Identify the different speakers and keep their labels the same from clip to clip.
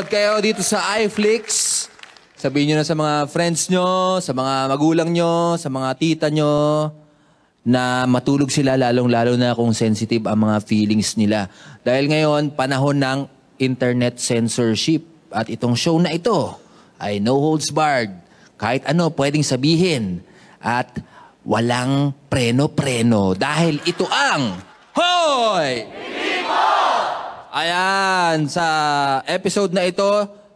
Speaker 1: nanonood kayo dito sa iFlix. Sabihin nyo na sa mga friends nyo, sa mga magulang nyo, sa mga tita nyo, na matulog sila lalong-lalo na kung sensitive ang mga feelings nila. Dahil ngayon, panahon ng internet censorship. At itong show na ito ay no holds barred. Kahit ano pwedeng sabihin. At walang preno-preno. Dahil ito ang Hoy! Ayan, sa episode na ito,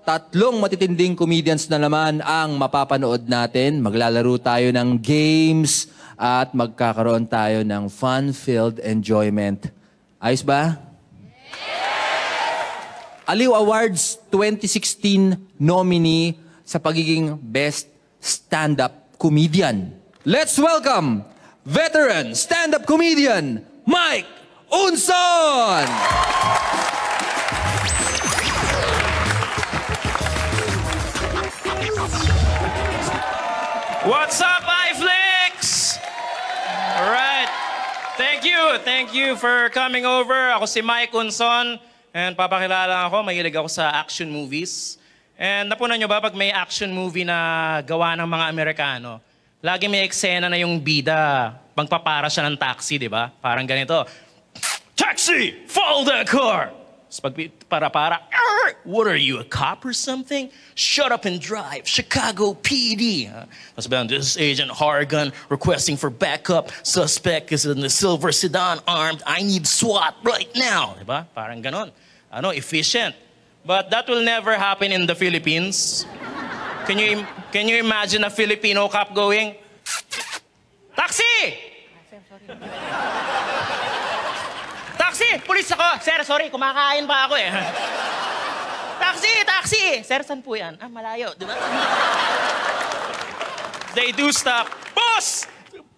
Speaker 1: tatlong matitinding comedians na naman ang mapapanood natin. Maglalaro tayo ng games at magkakaroon tayo ng fun-filled enjoyment. Ayos ba? Aliw Awards 2016 nominee sa pagiging Best Stand-Up Comedian. Let's welcome veteran stand-up comedian Mike Unson!
Speaker 2: What's up, iFlix? Alright. Thank you. Thank you for coming over. Ako si Mike Unson. And papakilala ako, mahilig ako sa action movies. And napunan nyo ba pag may action movie na gawa ng mga Amerikano, lagi may eksena na yung bida, pagpapara siya ng taxi, di ba? Parang ganito. Taxi! Follow that car! Tapos pag para-para, what are you, a cop or something? Shut up and drive. Chicago PD. Ba, this is Agent Hargan requesting for backup. Suspect is in the silver sedan armed. I need SWAT right now. Diba? Parang ganon. Ano, efficient. But that will never happen in the Philippines. Can you, can you imagine a Filipino cop going, Taxi! Taxi! Pulis ako! Sir, sorry, kumakain pa ako eh. taxi! Taxi! Sir, saan po yan? Ah, malayo, di ba? They do stop. Boss!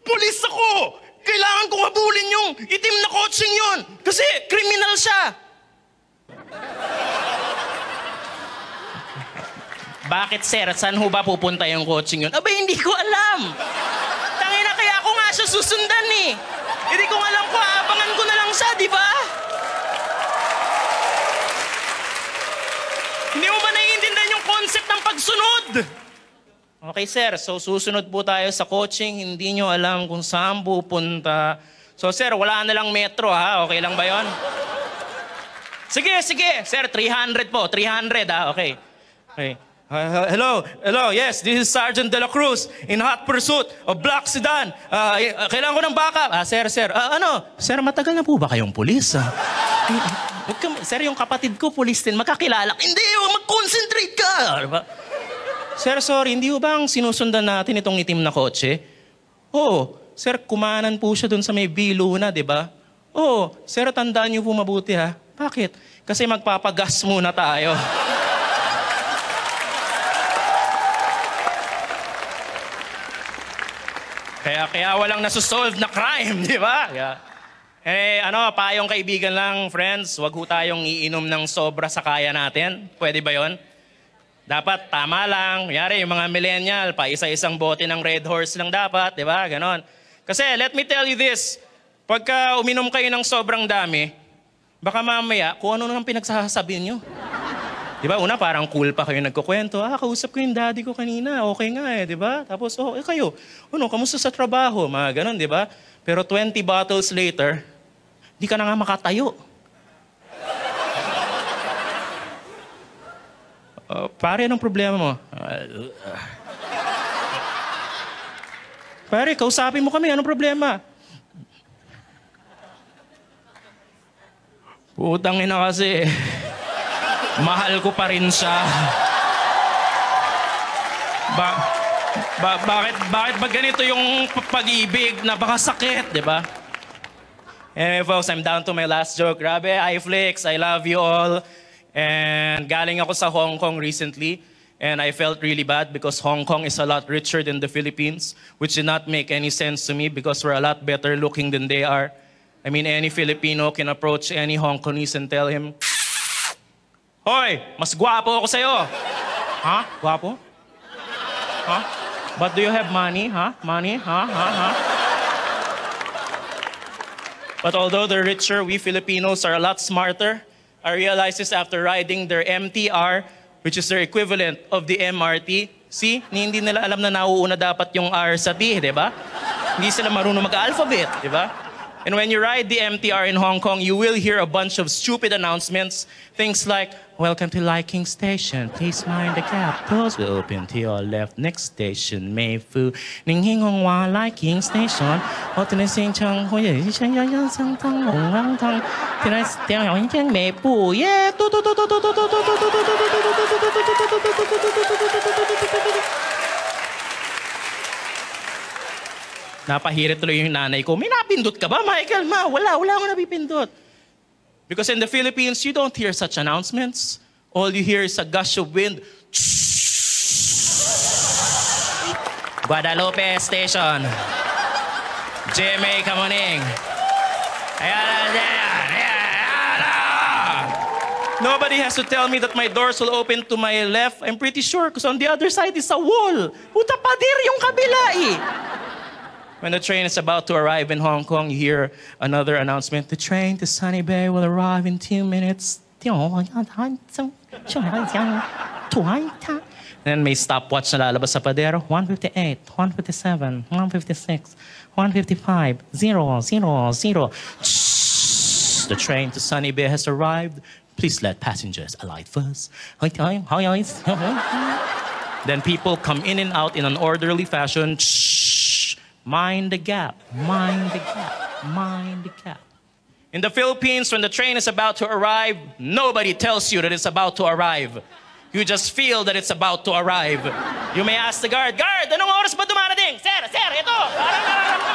Speaker 2: Pulis ako! Kailangan kong habulin yung itim na kotseng yun! Kasi kriminal siya! Bakit, sir? Saan ho ba pupunta yung coaching yun? Aba, hindi ko alam. Tangina, kaya ako nga siya susundan eh. Hindi ko alam kung siya, di ba? Hindi mo ba naiintindihan yung concept ng pagsunod? Okay, sir. So, susunod po tayo sa coaching. Hindi nyo alam kung saan pupunta. So, sir, wala na lang metro, ha? Okay lang ba yon? Sige, sige. Sir, 300 po. 300, ha? Okay. Okay. Uh, hello, hello, yes, this is Sergeant De La Cruz in hot pursuit of black sedan. Uh, uh, kailangan ko ng backup. Ah, sir, sir. Ah, ano? Sir, matagal na po ba kayong pulis? Huwag ka- sir, yung kapatid ko, pulis din. Makakilala. Hindi, mag-concentrate ka. Diba? Sir, sorry, hindi ho ba ang sinusundan natin itong itim na kotse? Oo, sir, kumanan po siya dun sa may Biluna, di ba? Oo, sir, tandaan niyo po mabuti ha. Bakit? Kasi magpapagas muna tayo. Kaya kaya walang nasusolve na crime, di ba? Kaya, eh, ano, payong kaibigan lang, friends, wag ho tayong iinom ng sobra sa kaya natin. Pwede ba yon? Dapat tama lang. Yari, yung mga millennial, pa isa-isang bote ng Red Horse lang dapat, di ba? Ganon. Kasi let me tell you this, pagka uminom kayo ng sobrang dami, baka mamaya, kung ano nang pinagsasabi nyo. Di ba? Una, parang cool pa kayo nagkukwento. Ah, kausap ko yung daddy ko kanina. Okay nga eh, di ba? Tapos, oh, eh kayo, ano, kamusta sa trabaho? Mga ganon, di ba? Pero 20 bottles later, di ka na nga makatayo. Uh, pare, anong problema mo? Pare, kausapin mo kami. Anong problema? Putang ina kasi. Mahal ko pa rin siya. Ba, ba, bakit, bakit ba ganito yung pag-ibig na baka sakit, di ba? Anyway, folks, I'm down to my last joke. Grabe, iFlix, I love you all. And galing ako sa Hong Kong recently. And I felt really bad because Hong Kong is a lot richer than the Philippines, which did not make any sense to me because we're a lot better looking than they are. I mean, any Filipino can approach any Hong Kongese and tell him, Hoy, mas gwapo ako sa'yo. Ha? Gwapo? Ha? But do you have money? Ha? Money? Ha? Ha? Ha? But although they're richer, we Filipinos are a lot smarter. I realized this after riding their MTR, which is their equivalent of the MRT. See, ni- hindi nila alam na nauuna dapat yung R sa T, di ba? Hindi sila marunong mag-alphabet, di ba? And when you ride the MTR in Hong Kong, you will hear a bunch of stupid announcements. Things like, Welcome to Lai Station. Please mind the gap. Doors will open to your left. Next station, Mei Fu. Ning Hing Hong Wa Lai King Station. Tin Sing Chang Ho Ye Shen Yang Yang Sang Tang Hong Rang Tang. Tin Ai Tiang Yang Yang Mei Bu. Yeah. Napahirit tuloy yung nanay ko. May napindot ka ba, Michael? Ma, wala, wala akong napipindot. Because in the Philippines, you don't hear such announcements. All you hear is a gush of wind. Guadalupe Station. GMA Kamuning. Ayan, ayan, ayan! Nobody has to tell me that my doors will open to my left. I'm pretty sure because on the other side is a wall. Puta pader yung kabila eh. When the train is about to arrive in Hong Kong, you hear another announcement. The train to Sunny Bay will arrive in two minutes. Then may stopwatch na lalabas sa padero. 158, 157, 156, 155, 0, 0, 0. The train to Sunny Bay has arrived. Please let passengers alight first. Then people come in and out in an orderly fashion. Mind the gap. Mind the gap. Mind the gap. In the Philippines, when the train is about to arrive, nobody tells you that it's about to arrive. You just feel that it's about to arrive. You may ask the guard, Guard, anong oras ba dumarating? Sir, sir, ito!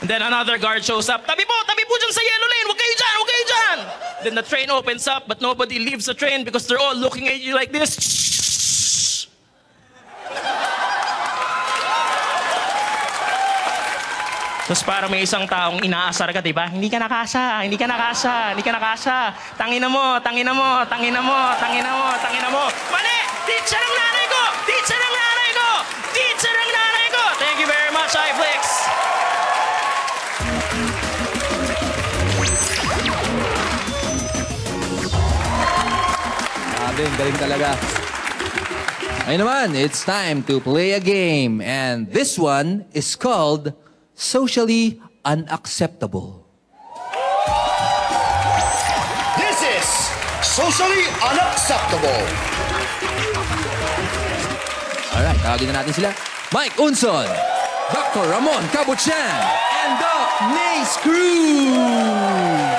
Speaker 2: And then another guard shows up. Tabi po, tabi po dyan sa yellow lane. Huwag kayo dyan, huwag kayo dyan. Then the train opens up, but nobody leaves the train because they're all looking at you like this. Tapos parang may isang taong inaasar ka, di ba? Hindi ka nakasa, hindi ka nakasa, hindi ka nakasa. Tangina mo, tangina mo, tangina mo, tangina mo, tangina mo. Mali! Teacher ng nanay ko! Teacher ng nanay ko! Teacher ng nanay ko! Thank you very much, iFlix!
Speaker 1: Grabe, ang galing talaga. Ngayon naman, it's time to play a game. And this one is called Socially Unacceptable.
Speaker 3: This is socially unacceptable.
Speaker 1: Alright, tawagin na natin sila. Mike Unson, Dr. Ramon Cabuchan, and the Nace Cruz!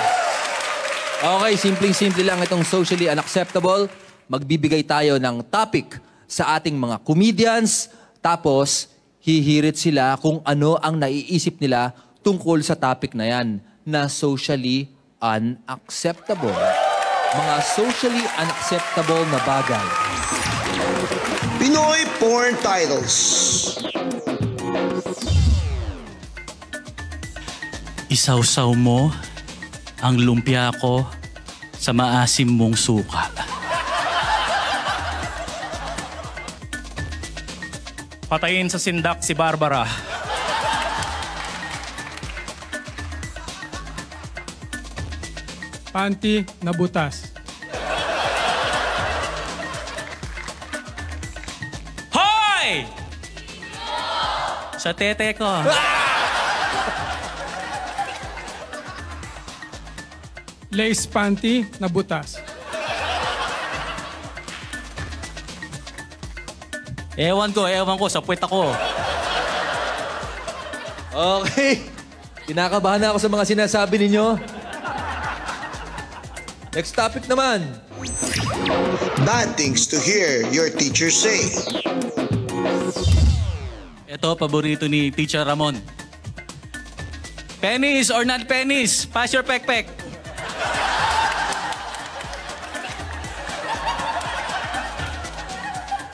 Speaker 1: Okay, simpleng-simple lang itong socially unacceptable. Magbibigay tayo ng topic sa ating mga comedians, tapos hihirit sila kung ano ang naiisip nila tungkol sa topic na yan na socially unacceptable. Mga socially unacceptable na bagay.
Speaker 3: Pinoy porn titles.
Speaker 4: Isawsaw mo ang lumpia ko sa maasim mong suka.
Speaker 2: Patayin sa sindak si Barbara.
Speaker 5: panty na butas.
Speaker 2: Hoy! Sa tete ko.
Speaker 5: Lace panty na butas.
Speaker 4: Ewan ko, ewan ko, sa puwet ako.
Speaker 1: Okay. Kinakabahan na ako sa mga sinasabi ninyo. Next topic naman.
Speaker 3: Bad things to hear your teacher say.
Speaker 4: Ito, paborito ni Teacher Ramon. Penis or not penis? Pass your pekpek.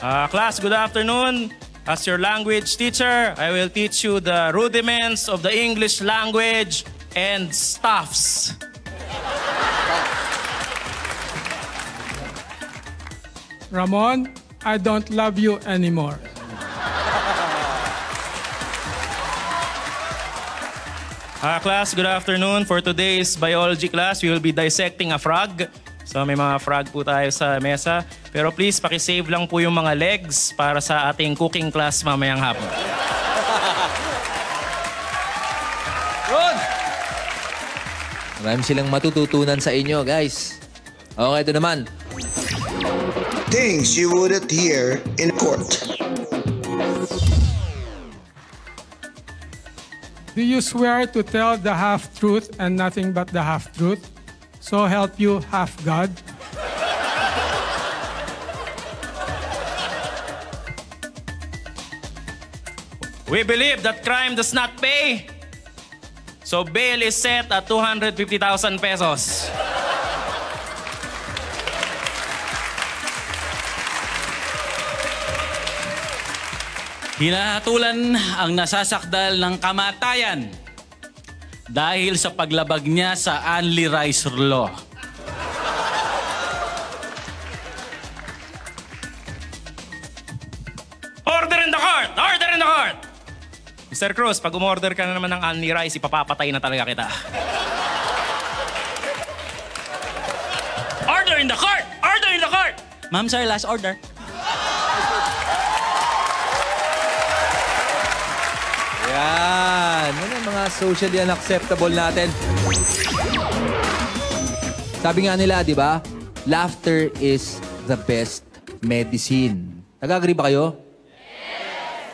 Speaker 2: Uh, class, good afternoon. As your language teacher, I will teach you the rudiments of the English language and stuffs.
Speaker 5: Ramon, I don't love you anymore.
Speaker 2: Ah, class, good afternoon. For today's biology class, we will be dissecting a frog. So may mga frog po tayo sa mesa. Pero please, pakisave lang po yung mga legs para sa ating cooking class mamayang hapon.
Speaker 1: Ron! Marami silang matututunan sa inyo, guys. Okay, ito naman.
Speaker 3: Things you wouldn't hear in court.
Speaker 5: Do you swear to tell the half-truth and nothing but the half-truth? So help you half-God?
Speaker 2: We believe that crime does not pay. So bail is set at 250,000 pesos.
Speaker 4: Hinahatulan ang nasasakdal ng kamatayan dahil sa paglabag niya sa Anli Rice Law.
Speaker 2: Mr. Cruz, pag umorder ka na naman ng Anli Rice, ipapapatay na talaga kita. Order in the court! Order in the court!
Speaker 4: Ma'am, sir, last order.
Speaker 1: Yan. Ang mga socially unacceptable natin. Sabi nga nila, di ba? Laughter is the best medicine. Nag-agree ba kayo?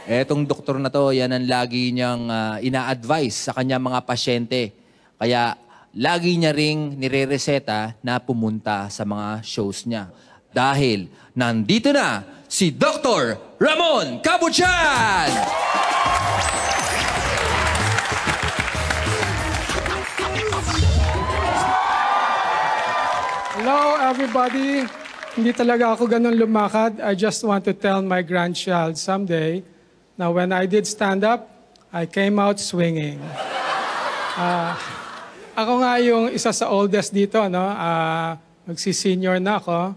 Speaker 1: Etong doktor na to, yan ang lagi niyang ah, ina-advise sa kanya mga pasyente. Kaya lagi niya ring nire-reseta na pumunta sa mga shows niya. Dahil nandito na si Dr. Ramon Cabuchan!
Speaker 5: Hello, everybody. Hindi talaga ako ganun lumakad. I just want to tell my grandchild someday na when I did stand up, I came out swinging. Ah, ako nga yung isa sa oldest dito, no? Ah, magsi-senior na ako.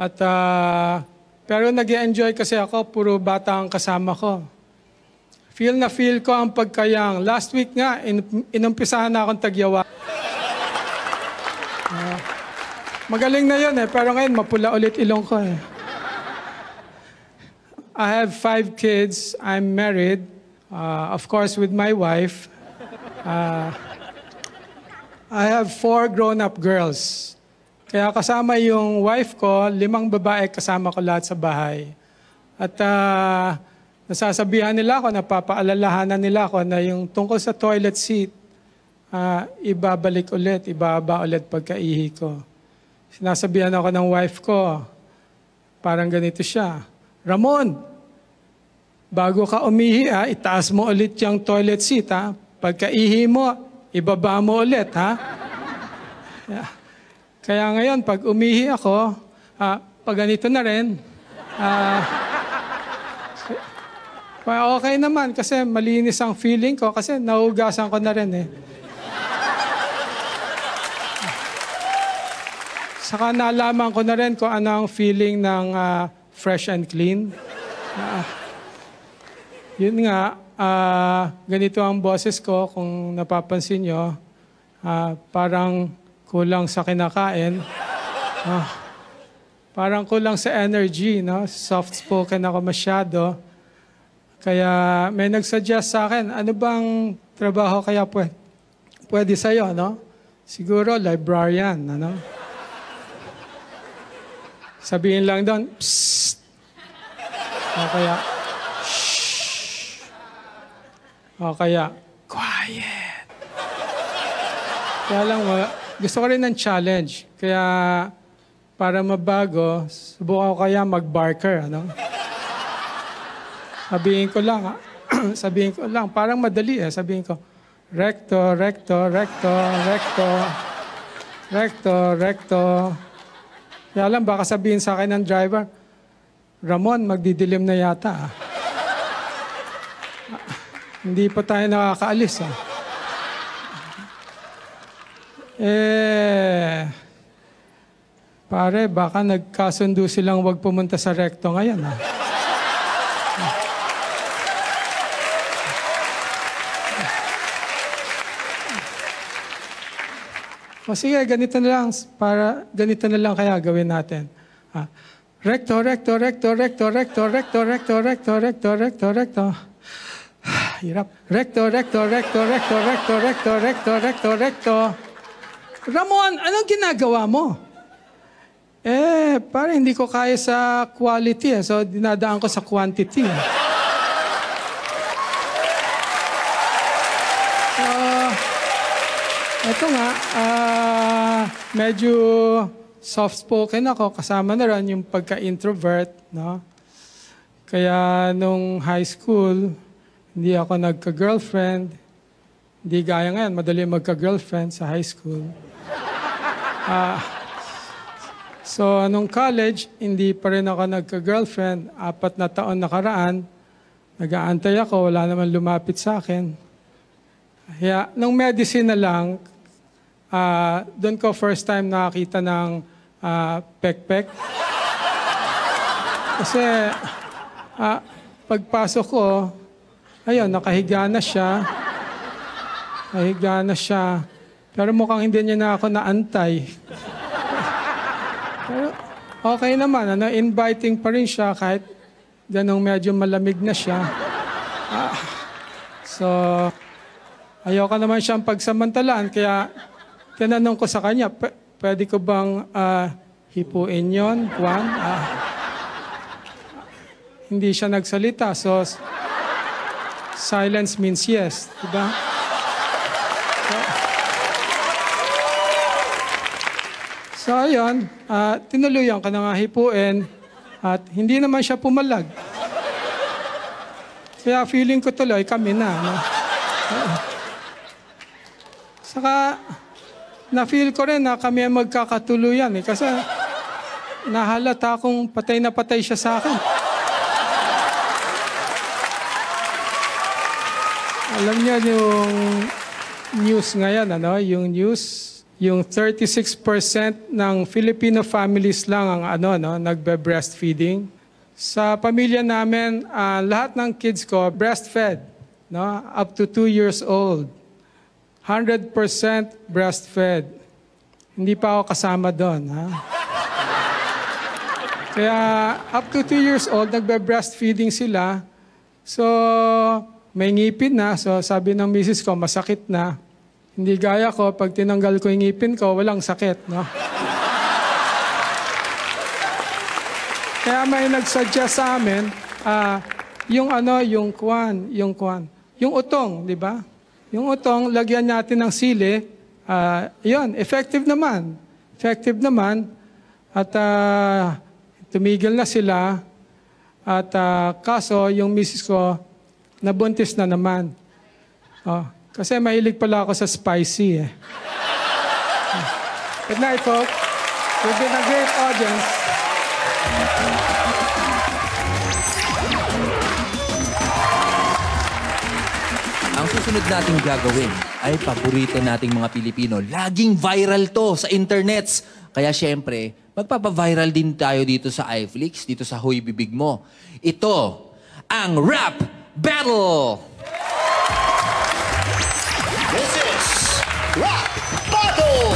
Speaker 5: At ah, pero nag enjoy kasi ako, puro bata ang kasama ko. Feel na feel ko ang pagkayang. Last week nga, in- inumpisahan na akong tagyawa. Magaling na yun eh, pero ngayon mapula ulit ilong ko eh. I have five kids. I'm married, uh, of course, with my wife. Uh, I have four grown-up girls. Kaya kasama yung wife ko, limang babae kasama ko lahat sa bahay. At uh, nasasabihan nila ako, napapaalalahanan nila ako na yung tungkol sa toilet seat, uh, ibabalik ulit, ibaba ulit pagkaihi ko. Sinasabihan ako ng wife ko, parang ganito siya, Ramon, bago ka umihi ha, itaas mo ulit yung toilet seat ha. Pagkaihi mo, ibaba mo ulit ha. Kaya ngayon, pag umihi ako, ah, pag ganito na rin, ah, okay naman kasi malinis ang feeling ko kasi naugasan ko na rin eh. Saka nalaman ko na rin kung ano ang feeling ng ah, fresh and clean. Ah, yun nga, ah, ganito ang boses ko kung napapansin nyo. Ah, parang kulang sa kinakain. Ah, parang kulang sa energy, no? Soft-spoken ako masyado. Kaya may nagsuggest sa akin, ano bang trabaho kaya pwede, pwede sa'yo, no? Siguro librarian, ano? Sabihin lang doon, Psst! O kaya, O kaya, Quiet! Kaya lang, gusto ko rin ng challenge. Kaya, para mabago, subukan ko kaya mag-barker, ano? Sabihin ko lang, ah, sabihin ko lang, parang madali eh. Sabihin ko, recto, recto, recto, recto, recto, recto. Kaya lang, baka sabihin sa akin ng driver, Ramon, magdidilim na yata. ah. Hindi pa tayo nakakaalis. Ah. Eh, pare, baka nagkasundo silang wag pumunta sa rekto ngayon. Ah. O sige, ganito na lang. Para, ganito na lang kaya gawin natin. Ah, recto, recto, recto, recto, recto, recto, recto, recto, recto, recto, recto. Hirap. Recto, recto, recto, recto, recto, recto, recto, recto, recto. Ramon, anong ginagawa mo? Eh, parang hindi ko kaya sa quality eh. So, dinadaan ko sa quantity. eh. So, ito nga, ah, medyo soft-spoken ako. Kasama na rin yung pagka-introvert, no? Kaya nung high school, hindi ako nagka-girlfriend. Hindi gaya ngayon, madali magka-girlfriend sa high school. Ah, so, nung college, hindi pa rin ako nagka-girlfriend. Apat na taon nakaraan, nag-aantay ako, wala naman lumapit sa akin. Kaya, nung medicine na lang, ah, doon ko first time nakakita ng ah, pek-pek. Kasi, ah, pagpasok ko, ayun, nakahiga na siya. Nakahiga na siya. Pero mukhang hindi niya na ako naantay. Pero okay naman, ano, inviting pa rin siya kahit ganong medyo malamig na siya. Ah, so, Ayoko naman siyang pagsamantalaan, kaya tinanong ko sa kanya, "P- pwede ko bang ah, hipuin yon, Juan? Ah, hindi siya nagsalita, so silence means yes, di ba? So, ayun, ah, tinuluyan ka na hipuin, at hindi naman siya pumalag. Kaya feeling ko tuloy, kami na. No? Saka, na-feel ko rin na kami ang magkakatuluyan eh. Kasi, nahalata akong patay na patay siya sa akin. Alam niyo yung news ngayon, ano? Yung news, yung 36% ng Filipino families lang ang ano, no, nagbe-breastfeeding. Sa pamilya namin, ah, lahat ng kids ko breastfed, no? Up to 2 years old. 100% breastfed. Hindi pa ako kasama doon, ha? Kaya up to 2 years old, nagbe-breastfeeding sila. So, may ngipin na. So, sabi ng misis ko, masakit na. Hindi gaya ko, pag tinanggal ko yung ngipin ko, walang sakit, no? Kaya may nagsuggest sa amin, ah, yung ano, yung kwan, yung kwan, yung utong, di ba? Yung utong, lagyan natin ng sili, ah, yun, effective naman. Effective naman. At ah, tumigil na sila. At ah, kaso, yung misis ko, nabuntis na naman. Oh, kasi mahilig pala ako sa spicy eh. Good night, folks. You've been a great audience.
Speaker 1: Ang susunod nating gagawin ay paborito nating mga Pilipino. Laging viral to sa internets. Kaya syempre, magpapaviral din tayo dito sa iFlix, dito sa Hoy Bibig Mo. Ito, ang Rap Battle!
Speaker 6: This is Rap Battle!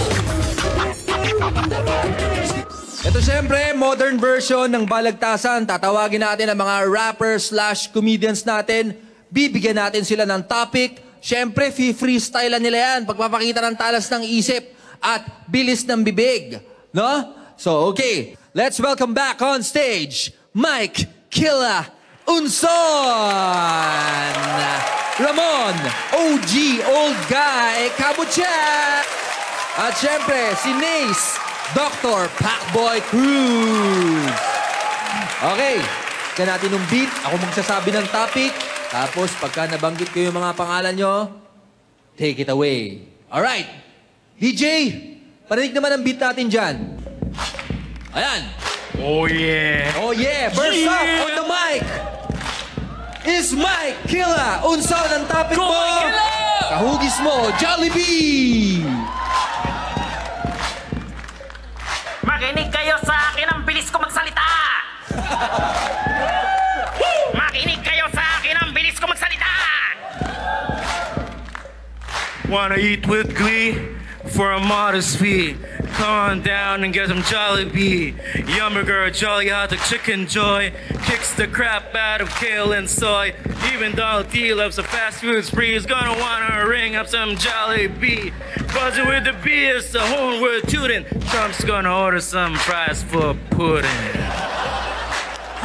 Speaker 1: Ito syempre, modern version ng balagtasan. Tatawagin natin ang mga rappers slash comedians natin. Bibigyan natin sila ng topic. Syempre, freestyle nila yan. Pagpapakita ng talas ng isip at bilis ng bibig. No? So, okay. Let's welcome back on stage, Mike Killa Unson! Ramon, OG, Old Guy, Kabucha! At syempre, si Nace, Dr. Pacboy Cruz. Okay, kaya natin yung beat. Ako magsasabi ng topic. Tapos, pagka nabanggit ko yung mga pangalan nyo, take it away. Alright. DJ, parinig naman ang beat natin dyan. Ayan.
Speaker 2: Oh yeah.
Speaker 1: Oh yeah, first up
Speaker 4: Yeah.
Speaker 1: on the mic is Mike Killa. Unsaon ang topic mo? Kahugis mo, Jollibee!
Speaker 7: Makinig kayo sa akin, ang bilis ko magsalita! Makinig kayo sa akin, ang bilis ko magsalita!
Speaker 2: Wanna eat with glee for a modest fee? Come on down and get some Jollibee. Yummy girl, jolly hot the chicken joy. Kicks the crap out of kale and soy. Even Donald T loves a fast food spree. He's gonna wanna ring up some Jollibee. Buzzing with the beers, the horn we're tooting. Trump's gonna order some fries for pudding.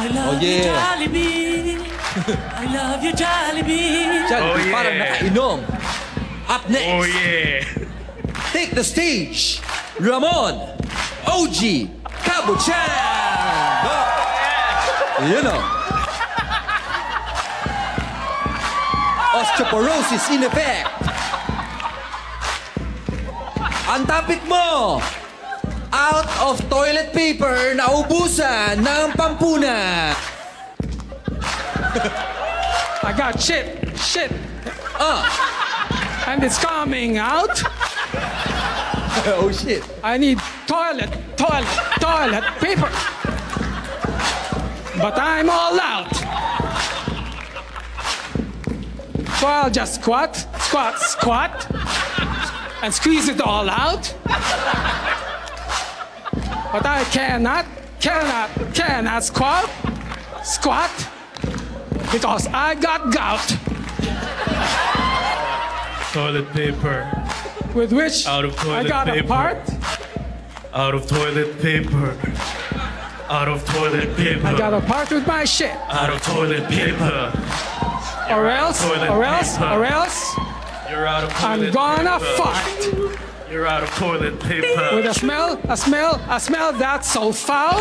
Speaker 4: I love
Speaker 1: Oh,
Speaker 4: you,
Speaker 1: yeah.
Speaker 4: Jollibee. I love you, Jollibee.
Speaker 1: Jollibee,
Speaker 2: Oh, yeah.
Speaker 1: parang nakainom. Up next,
Speaker 2: Oh yeah.
Speaker 1: Take the stage, Ramon, OG, Kabuchan! Oh. You know. Osteoporosis in effect. Ang topic mo, out of toilet paper na ubusan ng pampuna.
Speaker 5: I got shit, shit,
Speaker 1: Ah,
Speaker 5: and it's coming out.
Speaker 1: oh shit.
Speaker 5: I need toilet, toilet, toilet paper. But I'm all out. So I'll just squat, squat, squat, and squeeze it all out. But I cannot, cannot, cannot squat, squat, because I got gout,
Speaker 2: Toilet paper.
Speaker 5: With which
Speaker 2: Out of
Speaker 5: I
Speaker 2: toilet
Speaker 5: got a part.
Speaker 2: Out of toilet paper. Out of toilet paper.
Speaker 5: I got a part with my shit.
Speaker 2: Out of toilet paper.
Speaker 5: Or else, or else,
Speaker 2: paper.
Speaker 5: or else,
Speaker 2: You're out of toilet I'm
Speaker 5: gonna
Speaker 2: paper.
Speaker 5: fart
Speaker 2: You're out of toilet paper.
Speaker 5: with a smell, a smell, a smell that's so foul.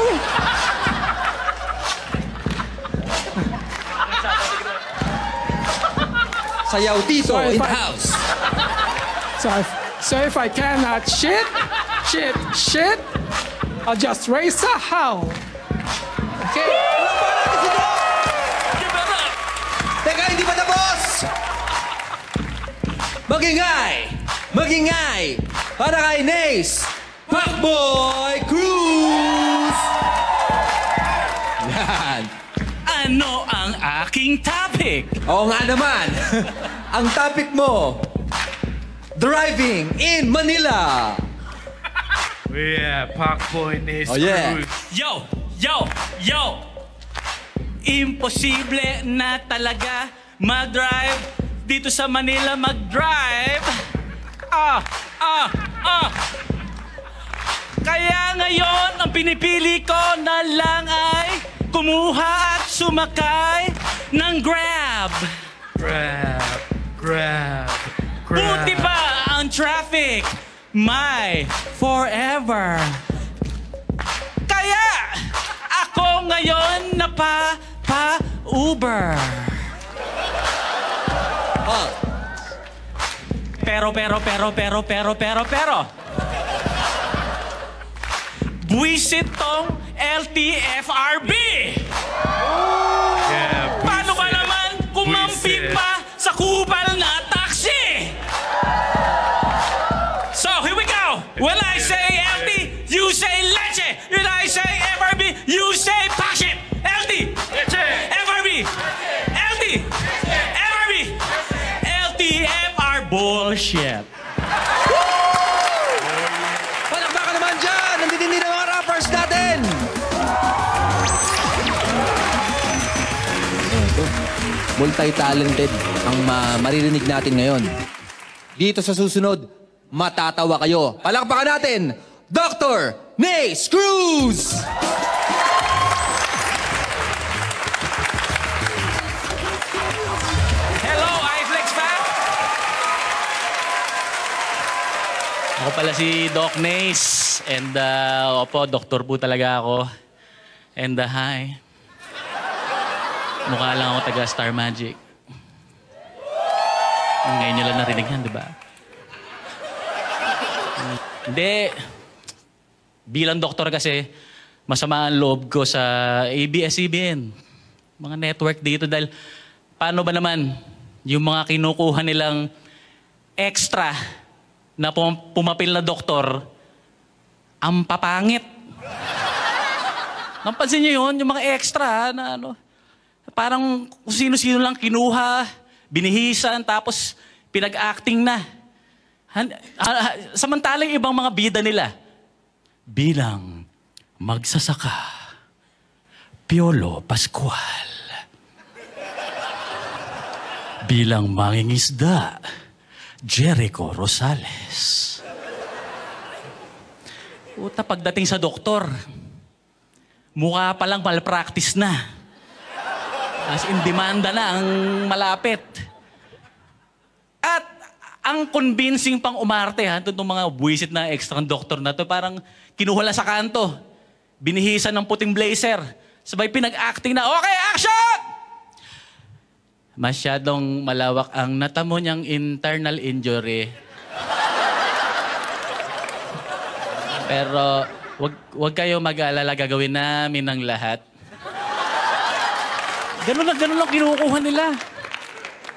Speaker 1: Sayaw dito
Speaker 5: Sorry,
Speaker 1: in the house.
Speaker 5: So if, so if I cannot shit, shit, shit, I'll just raise a howl. Okay?
Speaker 1: Teka, hindi pa tapos! Magingay! Magingay! Para kay Nace! Pacboy Cruz! Yan.
Speaker 4: Ano ang aking topic?
Speaker 1: Oo nga naman. Ang topic mo, driving in Manila.
Speaker 2: Yeah, Pac Boy Nace
Speaker 1: Oh, yeah.
Speaker 2: Cruz.
Speaker 4: Yo! Yo! Yo! Imposible na talaga mag-drive dito sa Manila mag-drive. Ah! Ah! Ah! Kaya ngayon, ang pinipili ko na lang ay kumuha at sumakay ng. Grab,
Speaker 2: grab, grab.
Speaker 4: Buti pa ang traffic. My forever. Kaya ako ngayon na pa pa Uber.
Speaker 1: Ah,
Speaker 4: Pero pero pero pero pero pero pero. Buisit tong LTFRB.
Speaker 2: Yeah,
Speaker 4: Paano ba
Speaker 2: buisit.
Speaker 4: naman kumampi pa sa kupal na When I say LT, you say leche. When I say FRB, you say pakship. LT,
Speaker 2: Leche.
Speaker 4: FRB, LT, FRB, LTFR bullshit.
Speaker 1: palakpakan naman dyan! Ang mga rappers natin! Multi-talented ang ma- maririnig natin ngayon. Dito sa susunod, matatawa kayo. Palakpakan natin, Dr. Nace Cruz!
Speaker 4: Hello, iFlex fan! Ako pala si Doc Nace. And, uh, opo, doktor po talaga ako. And, uh, hi. Mukha lang ako taga Star Magic. Ngayon nyo lang narinig yan, di ba? Hindi. Bilang doktor kasi, masama ang loob ko sa ABS-CBN. Mga network dito dahil paano ba naman yung mga kinukuha nilang extra na pum- pumapil na doktor ang papangit. Napansin niyo yun? Yung mga extra na ano, parang kung sino-sino lang kinuha, binihisan, tapos pinag-acting na. Han- ha- ha- samantalang ibang mga bida nila, bilang magsasaka, Piolo Pascual. bilang mangingisda, Jericho Rosales. Puta, pagdating sa doktor, mukha pa lang malpractice na. As in, demanda na ang malapit. At ang convincing pang umarte, ha, itong mga buwisit na extra doktor na to, parang kinuha lang sa kanto. Binihisan ng puting blazer. Sabay pinag-acting na, okay, action! Masyadong malawak ang natamo niyang internal injury. Pero wag wag kayo mag-alala gagawin namin ng lahat. Ganun lang, ganun lang kinukuha nila.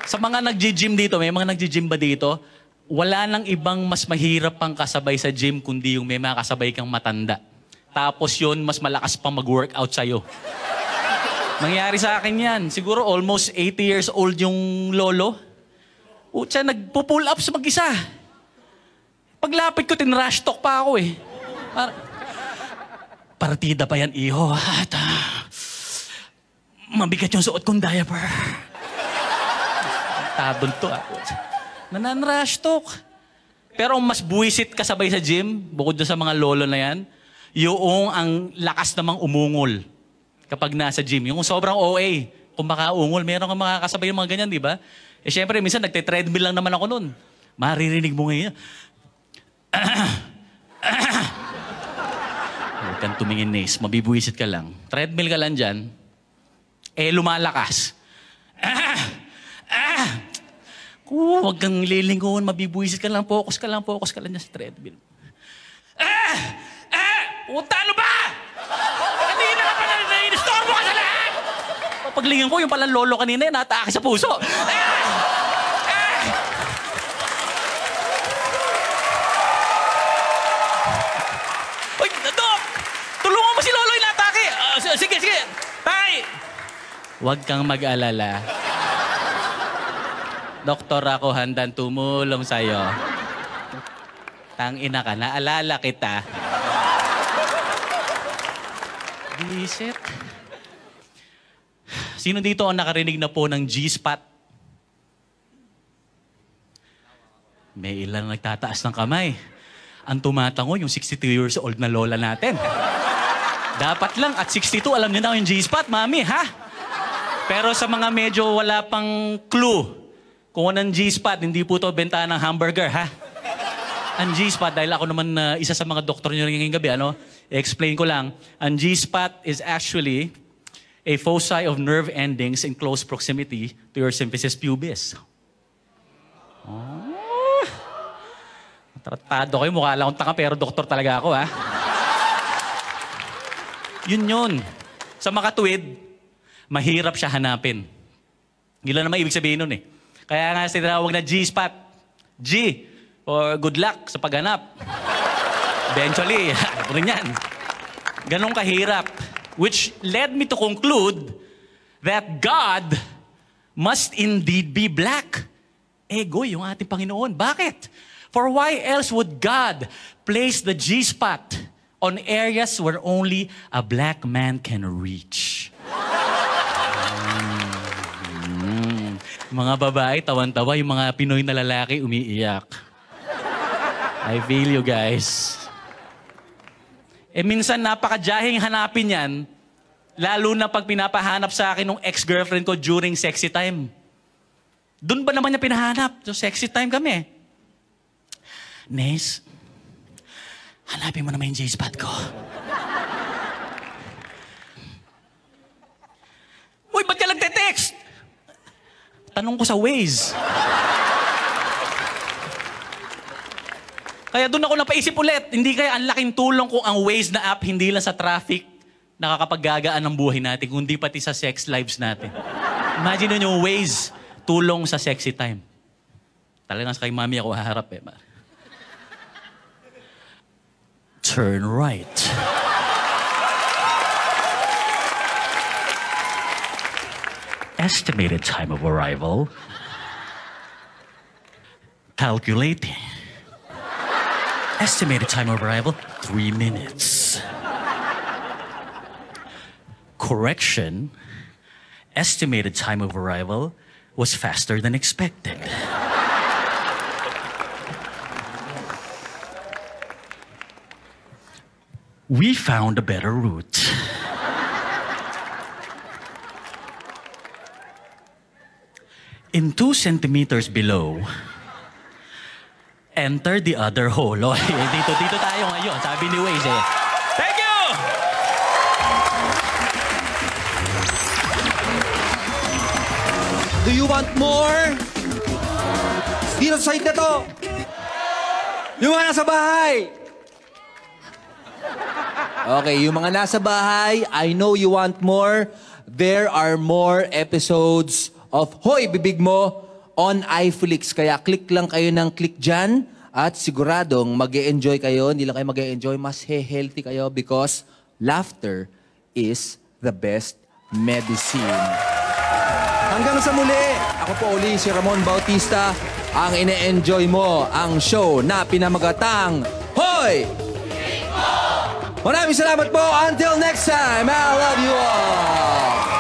Speaker 4: Sa mga nagji-gym dito, may mga nagji-gym ba dito? Wala nang ibang mas mahirap pang kasabay sa gym kundi yung may mga kasabay kang matanda. Tapos yun, mas malakas pang mag-workout sa'yo. Nangyari sa akin yan. Siguro almost 80 years old yung lolo. Utsa, nagpo-pull ups mag-isa. Paglapit ko, tinrash talk pa ako eh. Par- Partida pa yan, iho. At, ah, mabigat yung suot kong diaper. Tabon to ah. Nananrash talk. Pero mas buwisit kasabay sa gym, bukod sa mga lolo na yan, yung ang lakas namang umungol kapag nasa gym. Yung sobrang OA, kung makaungol, meron kang mga kasabay yung mga ganyan, di ba? Eh syempre, minsan nagte-treadmill lang naman ako nun. Maririnig mo ngayon. Huwag kang tumingin, Nace. Mabibuisit ka lang. Treadmill ka lang dyan. Eh, lumalakas. Kung huwag kang lilingon, mabibuisit ka lang, focus ka lang, focus ka lang sa treadmill. Ah! Ah! Puta, ano ba? Kanina ka pala na-instorbo ka sa lahat! Paglingin ko, yung pala lolo kanina, eh, nataake sa puso. Ah! Ah! Uy, Dok! Tulungan mo si Lolo yung natake! S- sige, sige! Tay! Huwag kang mag-alala. Doktor ako handang tumulong sa'yo. Tang ina ka, naalala kita. Visit. Sino dito ang nakarinig na po ng G-spot? May ilan nagtataas ng kamay. Ang tumatango yung 62 years old na lola natin. Dapat lang at 62 alam niyo na yung G-spot, mami, ha? Pero sa mga medyo wala pang clue kung anong G-spot, hindi po to benta ng hamburger, ha? Ang G-spot, dahil ako naman na isa sa mga doktor nyo ngayong gabi, ano? explain ko lang. Ang G-spot is actually a foci of nerve endings in close proximity to your symphysis pubis. Oh. Tratado kayo, mukha lang akong tanga pero doktor talaga ako, ha? yun yun. Sa makatuwid, mahirap siya hanapin. Lang naman ibig sabihin nun eh. Kaya nga tinawag na G-spot. G, or good luck sa paghanap. Eventually, ano rin yan. Ganon kahirap. Which led me to conclude that God must indeed be black. Ego yung ating Panginoon. Bakit? For why else would God place the G-spot on areas where only a black man can reach? Mga babae, tawan-tawa. Yung mga Pinoy na lalaki, umiiyak. I feel you guys. Eh minsan napakajahing hanapin yan, lalo na pag pinapahanap sa akin ng ex-girlfriend ko during sexy time. Doon ba naman niya pinahanap? So sexy time kami. Nes, hanapin mo naman yung J-spot ko. Uy, ba't ka nagte-text? Tanong ko sa Waze. Kaya doon ako napaisip ulit, hindi kaya ang laking tulong kung ang Waze na app hindi lang sa traffic, nakakapaggagaan ng buhay natin, kundi pati sa sex lives natin. Imagine nyo yung ways tulong sa sexy time. Talagang sa kay mami ako haharap eh. Turn right. Estimated time of arrival. Calculating. Estimated time of arrival, three minutes. Correction. Estimated time of arrival was faster than expected. We found a better route. In two centimeters below, enter the other hole. Oh, dito, dito tayo ngayon. Sabi ni Waze eh. Thank you!
Speaker 1: Do you want more? Dito sa side na to. Yung mga nasa bahay. Okay, yung mga nasa bahay, I know you want more. There are more episodes of Hoy Bibig Mo on iFlix. Kaya click lang kayo ng click dyan at siguradong mag enjoy kayo. Hindi lang kayo mag enjoy mas he-healthy kayo because laughter is the best medicine. Hanggang sa muli, ako po uli si Ramon Bautista, ang ine-enjoy mo ang show na pinamagatang Hoy! Maraming salamat po. Until next time, hello!